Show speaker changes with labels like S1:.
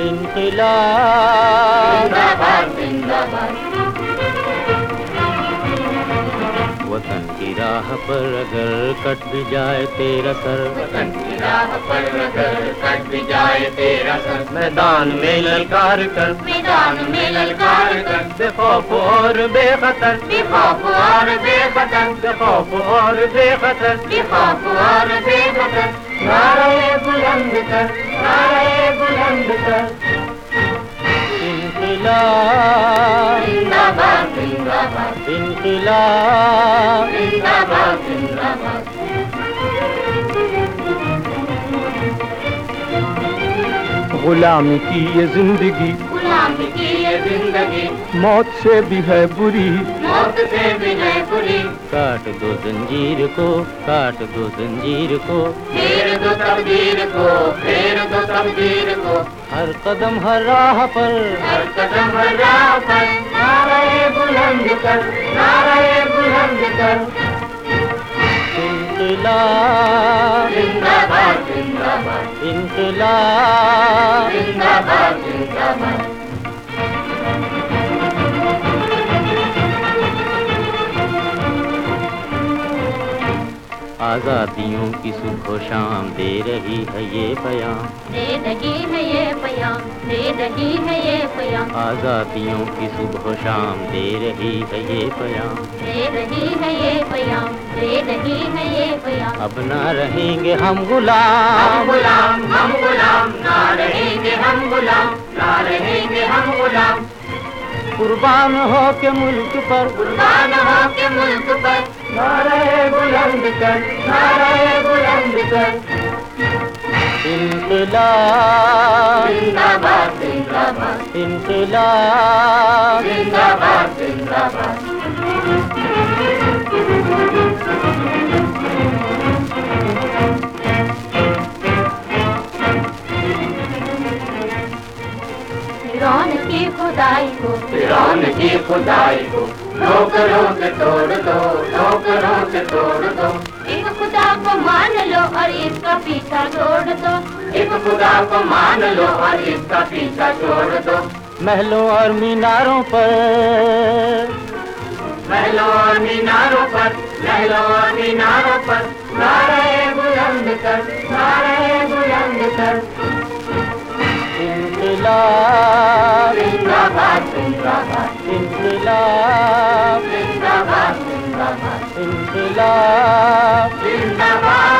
S1: इनकलाब इनकलाब वतन की राह पर अगर कट भी जाए तेरा सर
S2: वतन की राह पर अगर कट भी जाए तेरा सर
S1: मैदान में ललकार कर
S2: मैदान में ललकार कर
S1: बेखौफ और बेखतर
S2: बेखौफ और बेखतर
S1: बेखौफ और बेखतर
S2: बेखौफ और बेखतर
S1: नारे बुलंद कर नारे बुलंद कर इनकलाब
S2: जिंदाबाद जिंदाबाद।
S1: इनकलाब
S2: जिंदाबाद जिंदाबाद।
S1: गुलामी की ये जिंदगी
S2: गुलाम की ये ज़िंदगी।
S1: मौत से भी है बुरी।
S2: मौत से भी है बुरी।
S1: काट दो जंजीर को काट दो जंजीर को।
S2: फेर दो तकदीर को फेर दो तकदीर को।
S1: हर कदम हर राह पर।
S2: हर कदम हर राह पर। नारे बुलंद कर नारे बुलंद कर।
S1: इनकलाब
S2: जिंदाबाद जिंदाबाद।
S1: इनकलाब आजादियों की सुबह शाम दे रही है ये बयान।
S2: दे रही है ये पयाम दे रही है ये पयाम
S1: आजादियों की सुबह शाम दे रही है ये बयान।
S2: दे रही है ये पयाम दे रही है ये पयाम
S1: अब ना रहेंगे हम
S2: हम
S1: गुलाम
S2: गुलाम हम गुलाम ना रहेंगे हम गुलाम ना रहेंगे हम गुलाम।
S1: कुर्बान हो के मुल्क पर।
S2: कुर्बान हो के मुल्क पर।
S1: नारे बुलंद कर
S2: नारे बुलंद कर
S1: इनकलाब
S2: जिंदाबाद जिंदाबाद।
S1: इनकलाब
S2: जिंदाबाद जिंदाबाद। फिरौन की खुदाई को फिरौन की खुदाई को। रोक रोक तोड़ दो रोक रोक तोड़ दो। एक खुदा को मान लो और इसका पीछा छोड़ दो। एक खुदा को मान लो और इसका पीछा छोड़ दो।
S1: महलों और मीनारों पर।
S2: महलों और मीनारों पर महलों और मीनारों पर नारे बुलंद कर नारे बुलंद कर।
S1: इनकलाब
S2: जिंदाबाद जिंदाबाद।
S1: इंकलाब
S2: जिंदाबाद।